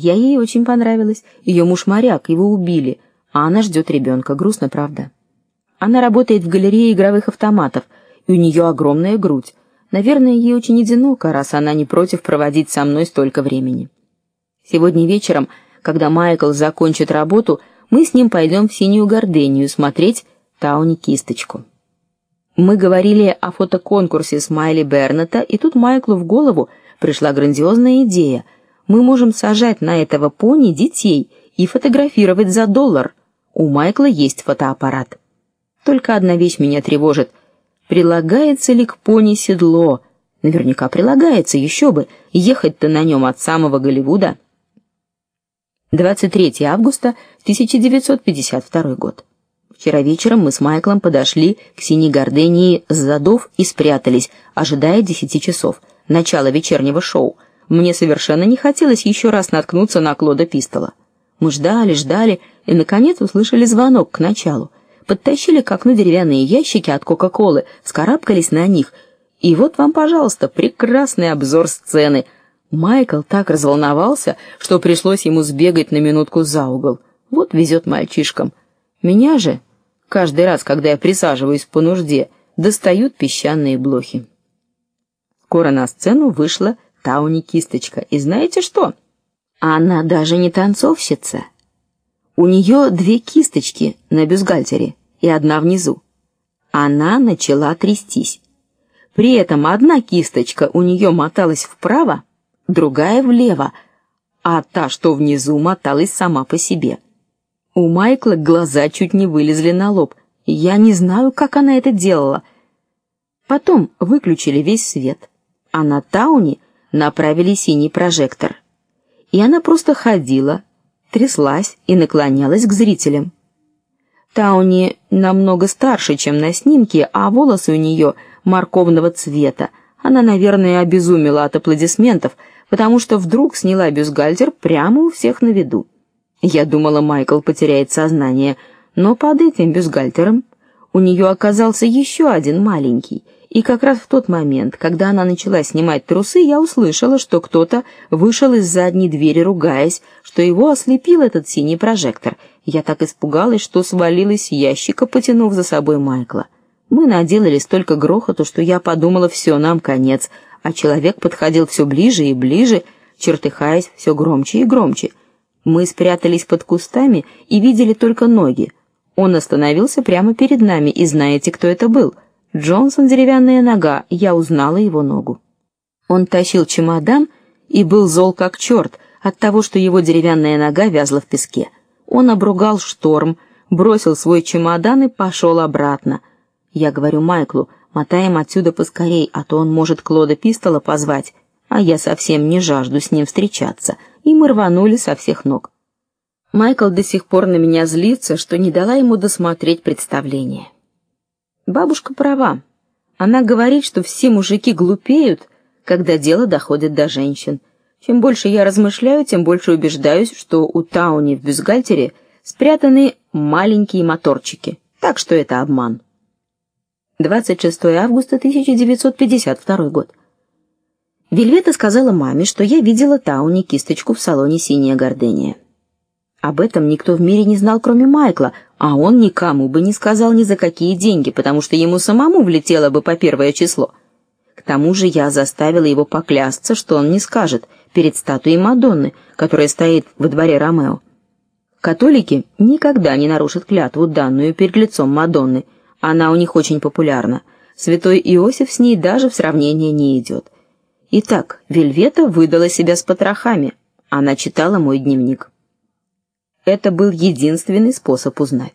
Я ей очень понравилась. Ее муж моряк, его убили, а она ждет ребенка. Грустно, правда? Она работает в галерее игровых автоматов, и у нее огромная грудь. Наверное, ей очень одиноко, раз она не против проводить со мной столько времени. Сегодня вечером, когда Майкл закончит работу, мы с ним пойдем в синюю гордению смотреть Тауни кисточку. Мы говорили о фотоконкурсе Смайли Бернета, и тут Майклу в голову пришла грандиозная идея. Мы можем сажать на этого пони детей и фотографировать за доллар. У Майкла есть фотоаппарат. Только одна вещь меня тревожит. Прилагается ли к пони седло? Наверняка прилагается, еще бы. Ехать-то на нем от самого Голливуда. 23 августа 1952 год. Вчера вечером мы с Майклом подошли к синей гордении с задов и спрятались, ожидая десяти часов, начала вечернего шоу. Мне совершенно не хотелось еще раз наткнуться на Клода Пистола. Мы ждали, ждали и наконец услышали звонок к началу подтащили к окну деревянные ящики от Кока-колы, скарабкались на них. И вот вам, пожалуйста, прекрасный обзор сцены. Майкл так разволновался, что пришлось ему сбегать на минутку за угол. Вот везет мальчишкам. Меня же каждый раз, когда я присаживаюсь по нужде, достают песчаные блохи. Скоро на сцену вышла Тауни Кисточка. И знаете что? Она даже не танцовщица. У нее две кисточки на бюстгальтере и одна внизу. Она начала трястись. При этом одна кисточка у нее моталась вправо, другая влево, а та, что внизу, моталась сама по себе. У Майкла глаза чуть не вылезли на лоб. Я не знаю, как она это делала. Потом выключили весь свет, а на Тауни направили синий прожектор. И она просто ходила, тряслась и наклонялась к зрителям. Тауни намного старше, чем на снимке, а волосы у нее морковного цвета. Она, наверное, обезумела от аплодисментов, потому что вдруг сняла бюстгальтер прямо у всех на виду. Я думала, Майкл потеряет сознание, но под этим бюстгальтером у нее оказался еще один маленький. И как раз в тот момент, когда она начала снимать трусы, я услышала, что кто-то вышел из задней двери, ругаясь, что его ослепил этот синий прожектор. Я так испугалась, что свалилась с ящика, потянув за собой Майкла. Мы наделали столько грохоту, что я подумала, все, нам конец, а человек подходил все ближе и ближе, чертыхаясь все громче и громче. Мы спрятались под кустами и видели только ноги. Он остановился прямо перед нами, и знаете, кто это был? Джонсон деревянная нога, я узнала его ногу. Он тащил чемодан и был зол как черт от того, что его деревянная нога вязла в песке. Он обругал шторм, бросил свой чемодан и пошел обратно. Я говорю Майклу: "Мотаем отсюда поскорей, а то он может Клода Пистола позвать". А я совсем не жажду с ним встречаться, и мы рванули со всех ног. Майкл до сих пор на меня злится, что не дала ему досмотреть представление. Бабушка права. Она говорит, что все мужики глупеют, когда дело доходит до женщин. Чем больше я размышляю, тем больше убеждаюсь, что у Тауни в бюстгальтере спрятаны маленькие моторчики. Так что это обман. 26 августа 1952 год. Вельвета сказала маме, что я видела Тауни кисточку в салоне Синяя гордыня. Об этом никто в мире не знал, кроме Майкла, а он никому бы не сказал ни за какие деньги, потому что ему самому влетело бы по первое число. К тому же я заставила его поклясться, что он не скажет перед статуей Мадонны, которая стоит во дворе Ромео. Католики никогда не нарушат клятву, данную перед лицом Мадонны. Она у них очень популярна. Святой Иосиф с ней даже в сравнение не идет. Итак, Вельвета выдала себя с потрохами. Она читала мой дневник. Это был единственный способ узнать.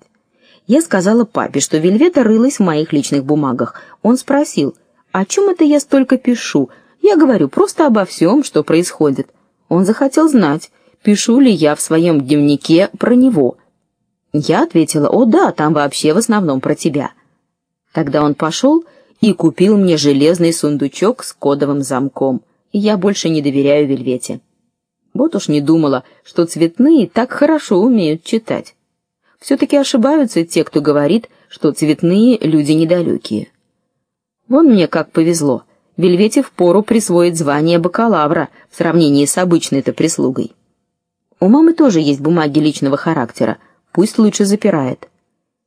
Я сказала папе, что Вельвета рылась в моих личных бумагах. Он спросил: "О чем это я столько пишу?" Я говорю просто обо всем, что происходит. Он захотел знать, пишу ли я в своем дневнике про него. Я ответила: "О да, там вообще в основном про тебя". Тогда он пошел и купил мне железный сундучок с кодовым замком. Я больше не доверяю Вельвете. Вот уж не думала, что цветные так хорошо умеют читать. все таки ошибаются те, кто говорит, что цветные люди недалекие. Вон мне как повезло. Вельвете впору присвоить звание бакалавра в сравнении с обычной-то прислугой. У мамы тоже есть бумаги личного характера. Пусть лучше запирает.